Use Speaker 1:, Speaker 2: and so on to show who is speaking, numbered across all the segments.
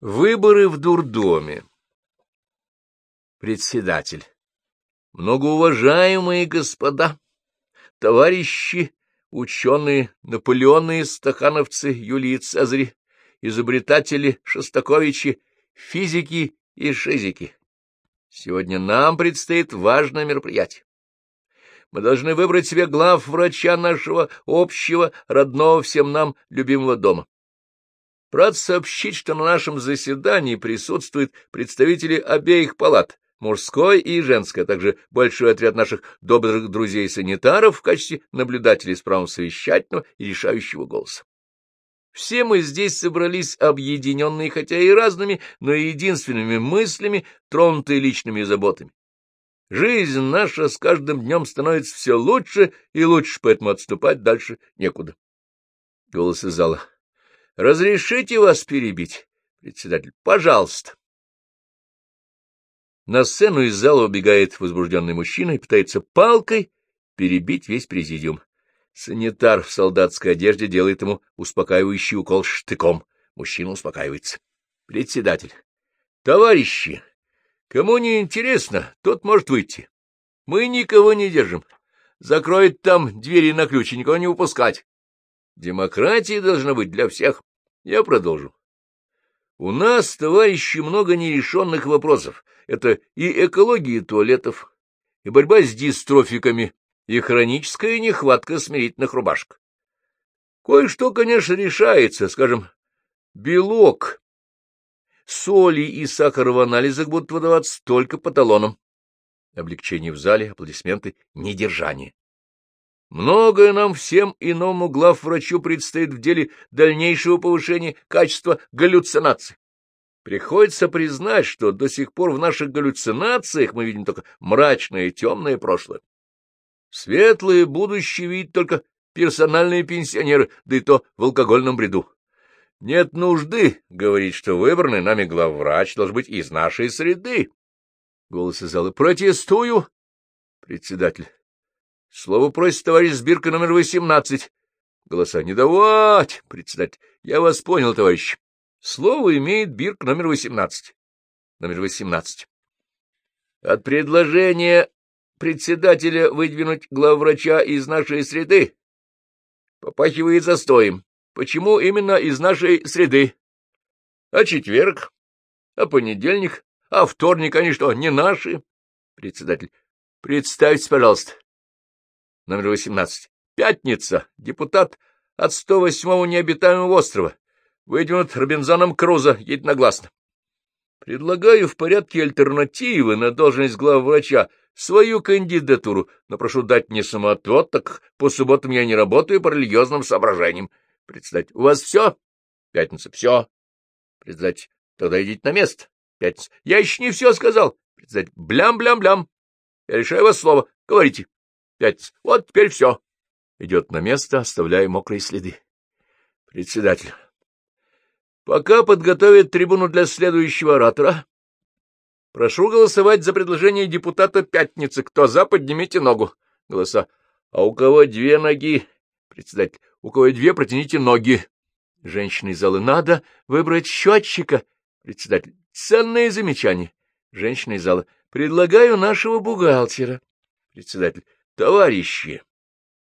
Speaker 1: Выборы в дурдоме. Председатель. Многоуважаемые господа, товарищи, ученые, наполеоны, стахановцы, Юлии Цезари, изобретатели, Шостаковичи, физики и шизики. Сегодня нам предстоит важное мероприятие. Мы должны выбрать себе глав врача нашего общего, родного всем нам любимого дома. Рад сообщить, что на нашем заседании присутствуют представители обеих палат, мужской и женской, а также большой отряд наших добрых друзей-санитаров в качестве наблюдателей с правом совещательного и решающего голоса. Все мы здесь собрались объединенные, хотя и разными, но единственными мыслями, тронутые личными заботами. Жизнь наша с каждым днем становится все лучше и лучше, поэтому отступать дальше некуда. Голос из зала. Разрешите вас перебить, председатель? Пожалуйста. На сцену из зала убегает возбужденный мужчина и пытается палкой перебить весь президиум. Санитар в солдатской одежде делает ему успокаивающий укол штыком. Мужчина успокаивается. Председатель. Товарищи, кому не интересно, тот может выйти. Мы никого не держим. Закроет там двери на ключ и никого не упускать. Демократия должна быть для всех. Я продолжу. У нас, товарищи, много нерешенных вопросов. Это и экология туалетов, и борьба с дистрофиками, и хроническая нехватка смирительных рубашек. Кое-что, конечно, решается, скажем, белок, соли и сахара в анализах будут выдаваться только по талонам. Облегчение в зале, аплодисменты, недержание. Многое нам всем иному главврачу предстоит в деле дальнейшего повышения качества галлюцинаций. Приходится признать, что до сих пор в наших галлюцинациях мы видим только мрачное и темное прошлое. Светлое будущее видят только персональные пенсионеры, да и то в алкогольном бреду. Нет нужды говорить, что выбранный нами главврач должен быть из нашей среды. Голос из зала. Протестую. Председатель. Слово просит товарищ Сбирка номер восемнадцать. Голоса. Не давать, председатель. Я вас понял, товарищ. Слово имеет Бирк номер восемнадцать. Номер восемнадцать. От предложения председателя выдвинуть главврача из нашей среды попахивает застоем. Почему именно из нашей среды? А четверг? А понедельник? А вторник, они что, не наши? Председатель. Представьте, пожалуйста, номер 18. Пятница. Депутат от 108-го необитаемого острова. Выдвинут Робинзоном Крузо единогласно. Предлагаю в порядке альтернативы на должность главврача свою кандидатуру, но прошу дать мне самоотвод, так по субботам я не работаю по религиозным соображениям. Председатель, у вас все? Пятница, все. Председатель, тогда идите на место. Пятница, я еще не все сказал. Председатель, блям-блям-блям. Я решаю вас слово. Говорите. Пятница. Вот теперь все. Идет на место, оставляя мокрые следы. Председатель. Пока подготовят трибуну для следующего оратора, прошу голосовать за предложение депутата Пятницы. Кто за, поднимите ногу. Голоса. А у кого две ноги? Председатель. У кого две, протяните ноги. Женщины из залы. Надо выбрать счетчика. Председатель. Ценное замечание. Женщины из зала. Предлагаю нашего бухгалтера. Председатель. Товарищи,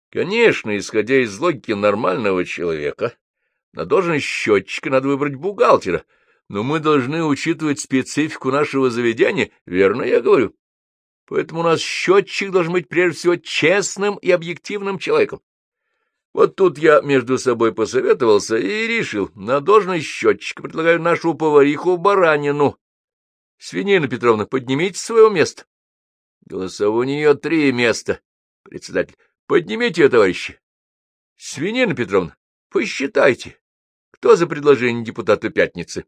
Speaker 1: конечно, исходя из логики нормального человека, на должность счетчика надо выбрать бухгалтера, но мы должны учитывать специфику нашего заведения, верно я говорю? Поэтому у нас счетчик должен быть прежде всего честным и объективным человеком. Вот тут я между собой посоветовался и решил, на должность счетчика предлагаю нашу повариху Баранину. Свинина Петровна, поднимите свое место. Голоса у нее три места. Председатель. Поднимите ее, товарищи. Свинина Петровна, посчитайте. Кто за предложение депутата Пятницы?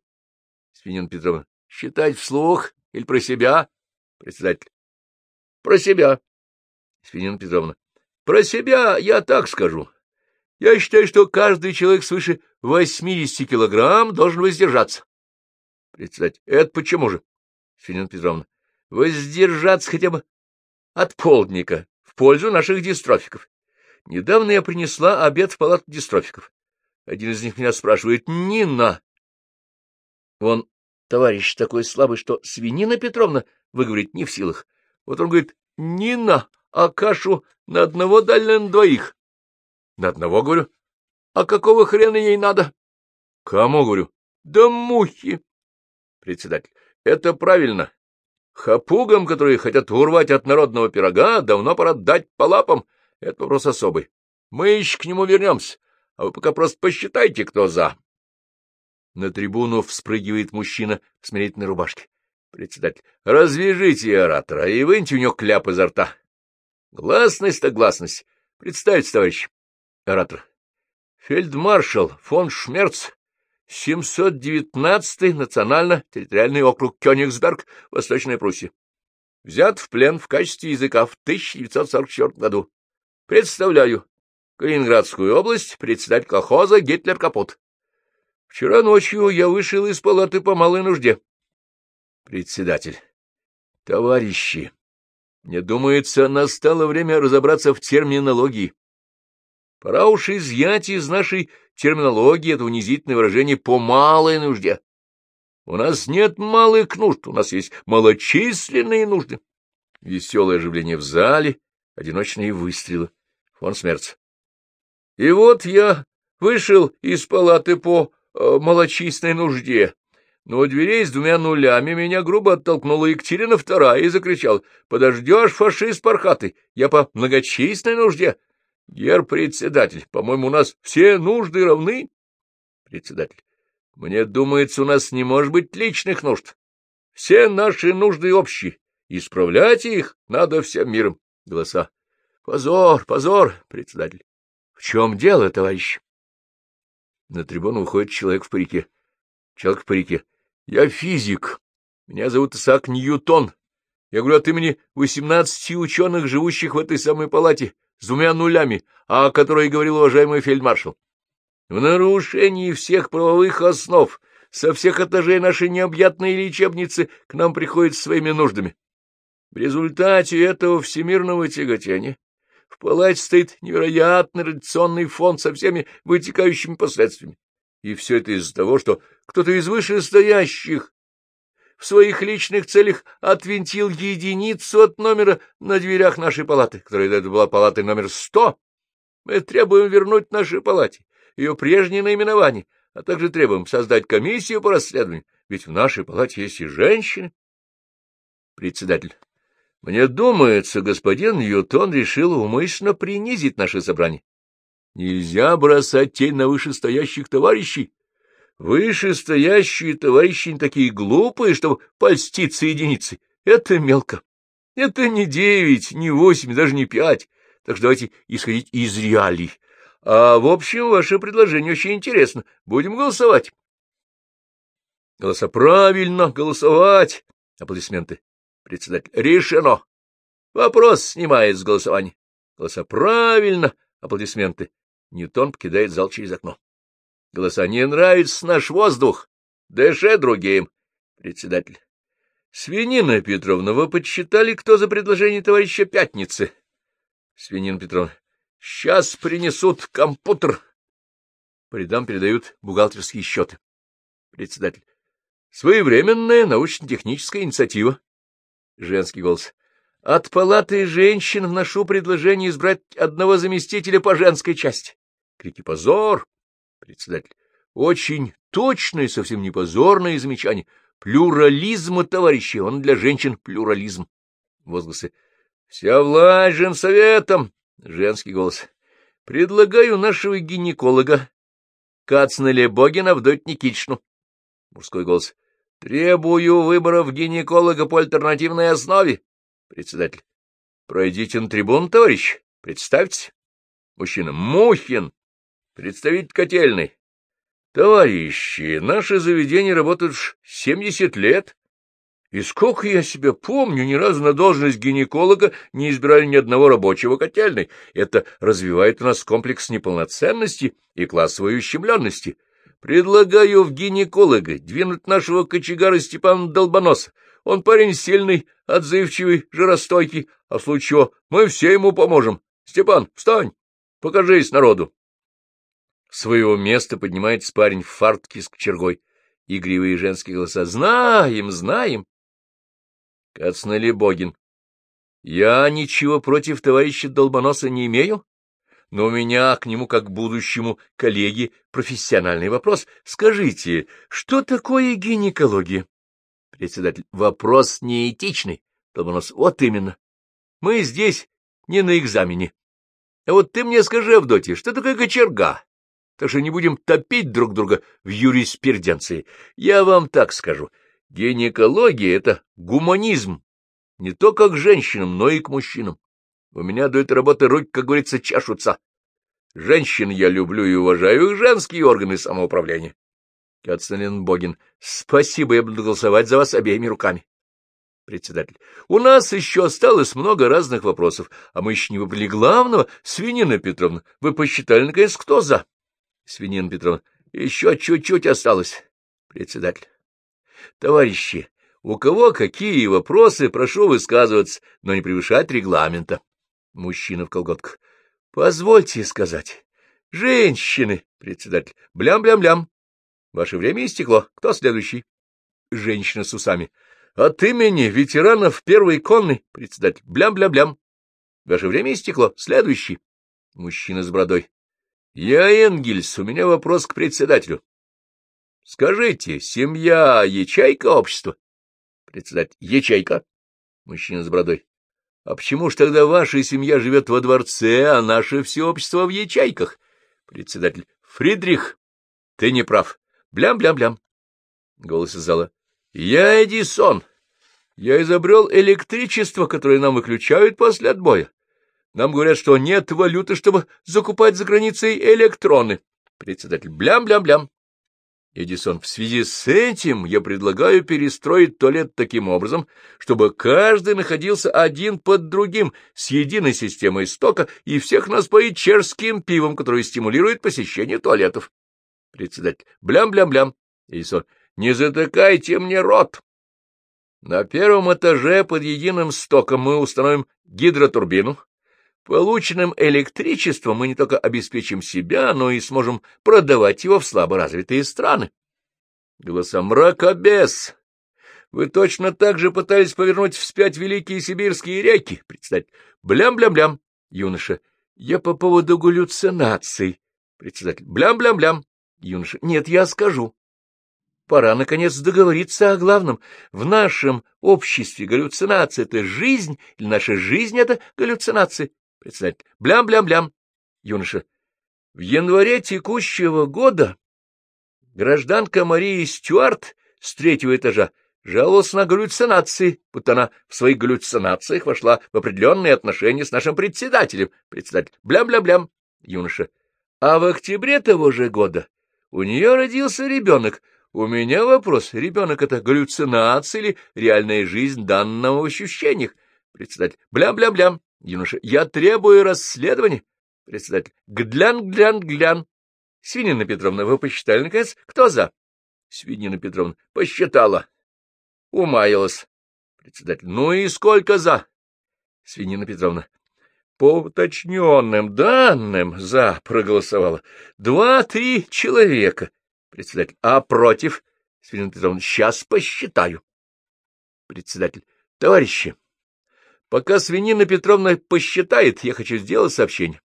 Speaker 1: Свинина Петровна. Считать вслух или про себя? Председатель. Про себя. Свинина Петровна. Про себя я так скажу. Я считаю, что каждый человек свыше 80 килограмм должен воздержаться. Председатель. Это почему же? Свинина Петровна. Воздержаться хотя бы от полдника пользу наших дистрофиков. Недавно я принесла обед в палату дистрофиков. Один из них меня спрашивает, Нина. Он товарищ такой слабый, что свинина Петровна выговорить не в силах. Вот он говорит, Нина, а кашу на одного дали на двоих. На одного, говорю. А какого хрена ей надо? Кому, говорю? Да мухи. Председатель. Это правильно. Хапугам, которые хотят урвать от народного пирога, давно пора дать по лапам. Это вопрос особый. Мы еще к нему вернемся, а вы пока просто посчитайте, кто за. На трибуну вспрыгивает мужчина в смирительной рубашке. Председатель. Развяжите оратора и выньте у него кляп изо рта. Гласность-то гласность. Представьте, товарищ. Оратор. Фельдмаршал фон Шмерц, 719-й национально-территориальный округ Кёнигсберг, Восточная Пруссия. Взят в плен в качестве языка в 1944 году. Представляю. Калининградскую область, председатель колхоза Гитлер Капут. Вчера ночью я вышел из палаты по малой нужде. Председатель. Товарищи, мне думается, настало время разобраться в терминологии. Пора уж изъять из нашей терминологии это унизительное выражение «по малой нужде». У нас нет малых нужд, у нас есть малочисленные нужды. Веселое оживление в зале, одиночные выстрелы. Фон Смерц. И вот я вышел из палаты по э, малочисленной нужде, но дверей с двумя нулями меня грубо оттолкнула Екатерина вторая и закричал, «Подождешь, фашист пархатый, я по многочисленной нужде». Гер председатель, по-моему, у нас все нужды равны. Председатель, мне думается, у нас не может быть личных нужд. Все наши нужды общие. Исправлять их надо всем миром. Голоса. Позор, позор, председатель. В чем дело, товарищ? На трибуну выходит человек в парике. Человек в парике. Я физик. Меня зовут Исаак Ньютон. Я говорю от имени восемнадцати ученых, живущих в этой самой палате с двумя нулями, о которой говорил уважаемый фельдмаршал. В нарушении всех правовых основ со всех этажей нашей необъятной лечебницы к нам приходят своими нуждами. В результате этого всемирного тяготения в палате стоит невероятный радиационный фонд со всеми вытекающими последствиями. И все это из-за того, что кто-то из вышестоящих в своих личных целях отвинтил единицу от номера на дверях нашей палаты, которая это была палатой номер сто. Мы требуем вернуть нашей палате ее прежнее наименование, а также требуем создать комиссию по расследованию, ведь в нашей палате есть и женщины. Председатель. Мне думается, господин Ньютон решил умышленно принизить наше собрание. Нельзя бросать тень на вышестоящих товарищей, Вышестоящие товарищи не такие глупые, чтобы польститься единицей. Это мелко. Это не девять, не восемь, даже не пять. Так что давайте исходить из реалий. А в общем, ваше предложение очень интересно. Будем голосовать. Голоса правильно, голосовать. Аплодисменты. Председатель. Решено. Вопрос снимает с голосования. Голоса правильно. Аплодисменты. Ньютон покидает зал через окно. Голоса не нравится наш воздух. Дыше другим. Председатель. Свинина Петровна, вы подсчитали, кто за предложение товарища Пятницы? Свинина Петровна. Сейчас принесут компьютер. По передают бухгалтерские счеты. Председатель. Своевременная научно-техническая инициатива. Женский голос. От палаты женщин вношу предложение избрать одного заместителя по женской части. Крики позор. Председатель. Очень точное совсем не позорное замечание. Плюрализма, товарищи, он для женщин плюрализм. Возгласы. Вся власть женсоветом. Женский голос. Предлагаю нашего гинеколога Кацнеле Богина вдоть Никитичну. Мужской голос. Требую выборов гинеколога по альтернативной основе. Председатель. Пройдите на трибун, товарищ. Представьте. Мужчина. Мухин. Представитель котельной. Товарищи, наши заведения работают уж семьдесят лет. И сколько я себя помню, ни разу на должность гинеколога не избирали ни одного рабочего котельной. Это развивает у нас комплекс неполноценности и классовой ущемленности. Предлагаю в гинеколога двинуть нашего кочегара Степана Долбоноса. Он парень сильный, отзывчивый, жиростойкий, а в случае чего мы все ему поможем. Степан, встань, покажись народу своего места поднимается парень в фартке с кочергой. Игривые женские голоса. Знаем, знаем. Кацнелебогин. Я ничего против товарища Долбоноса не имею, но у меня к нему, как будущему коллеге, профессиональный вопрос. Скажите, что такое гинекология? Председатель. Вопрос неэтичный. Долбонос. Вот именно. Мы здесь не на экзамене. А вот ты мне скажи, Авдотья, что такое кочерга? Так что не будем топить друг друга в юриспруденции. Я вам так скажу. Гинекология — это гуманизм. Не только к женщинам, но и к мужчинам. У меня до этой работы руки, как говорится, чашутся. Женщин я люблю и уважаю их женские органы самоуправления. Кацанин Богин. Спасибо, я буду голосовать за вас обеими руками. Председатель. У нас еще осталось много разных вопросов, а мы еще не выбрали главного. Свинина Петровна, вы посчитали, наконец, кто за? Свинина Петровна. Еще чуть-чуть осталось. Председатель. Товарищи, у кого какие вопросы, прошу высказываться, но не превышать регламента. Мужчина в колготках. Позвольте сказать. Женщины, председатель. Блям-блям-блям. Ваше время истекло. Кто следующий? Женщина с усами. От имени ветеранов первой конной, председатель. Блям-блям-блям. Ваше время истекло. Следующий. Мужчина с бородой. Я Энгельс, у меня вопрос к председателю. Скажите, семья — ячейка общества? Председатель. Ячейка. Мужчина с бородой. А почему ж тогда ваша семья живет во дворце, а наше все общество в ячейках? Председатель. Фридрих, ты не прав. Блям-блям-блям. Голос из зала. Я Эдисон. Я изобрел электричество, которое нам выключают после отбоя. Нам говорят, что нет валюты, чтобы закупать за границей электроны. Председатель. Блям-блям-блям. Эдисон, в связи с этим я предлагаю перестроить туалет таким образом, чтобы каждый находился один под другим, с единой системой стока, и всех нас поить чешским пивом, которое стимулирует посещение туалетов. Председатель. Блям-блям-блям. Эдисон. Не затыкайте мне рот. На первом этаже под единым стоком мы установим гидротурбину. Полученным электричеством мы не только обеспечим себя, но и сможем продавать его в слаборазвитые страны. Голоса мракобес. Вы точно так же пытались повернуть вспять великие сибирские реки, председатель. Блям-блям-блям, юноша. Я по поводу галлюцинаций. Председатель. Блям-блям-блям, юноша. Нет, я скажу. Пора, наконец, договориться о главном. В нашем обществе галлюцинация — это жизнь, или наша жизнь — это галлюцинация? Председатель. Блям-блям-блям. Юноша. В январе текущего года гражданка Мария Стюарт с третьего этажа жаловалась на галлюцинации, будто она в своих галлюцинациях вошла в определенные отношения с нашим председателем. Председатель. Блям-блям-блям. Юноша. А в октябре того же года у нее родился ребенок. У меня вопрос. Ребенок — это галлюцинация или реальная жизнь данного в ощущениях? Председатель. Блям-блям-блям. Юноша, я требую расследования. Председатель, глян-глян-глян. Свинина Петровна, вы посчитали, наконец, кто за? Свинина Петровна, посчитала. Умаялась. Председатель, ну и сколько за? Свинина Петровна, по уточненным данным за проголосовало два-три человека. Председатель, а против? Свинина Петровна, сейчас посчитаю. Председатель, товарищи, Пока свинина Петровна посчитает, я хочу сделать сообщение.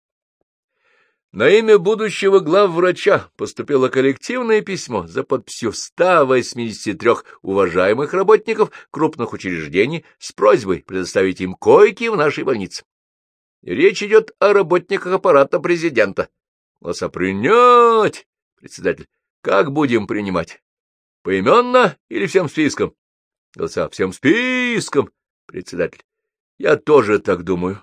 Speaker 1: На имя будущего главврача поступило коллективное письмо за подписью 183 уважаемых работников крупных учреждений с просьбой предоставить им койки в нашей больнице. Речь идет о работниках аппарата президента. Голоса принять, председатель. Как будем принимать? Поименно или всем списком? Голоса всем списком, председатель. Я тоже так думаю.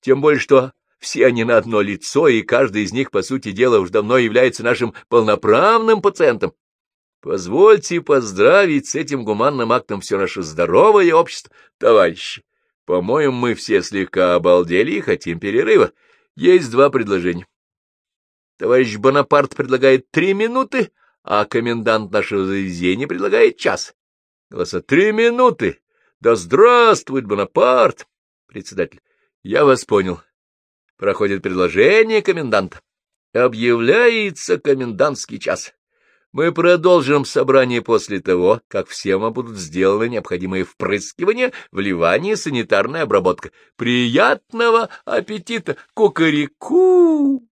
Speaker 1: Тем более, что все они на одно лицо, и каждый из них, по сути дела, уж давно является нашим полноправным пациентом. Позвольте поздравить с этим гуманным актом все наше здоровое общество, товарищи. По-моему, мы все слегка обалдели и хотим перерыва. Есть два предложения. Товарищ Бонапарт предлагает три минуты, а комендант нашего заведения предлагает час. Голоса «Три минуты! Да здравствует Бонапарт! Председатель. Я вас понял. Проходит предложение коменданта. Объявляется комендантский час. Мы продолжим собрание после того, как всем будут сделаны необходимые впрыскивания, вливание, санитарная обработка. Приятного аппетита! Кукареку!